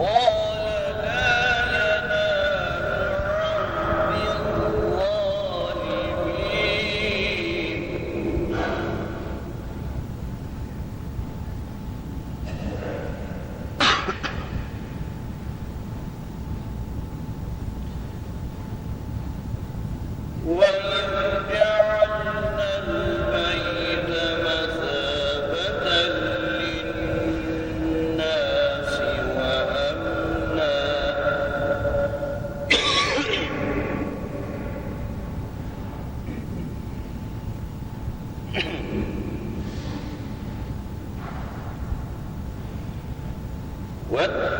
all What?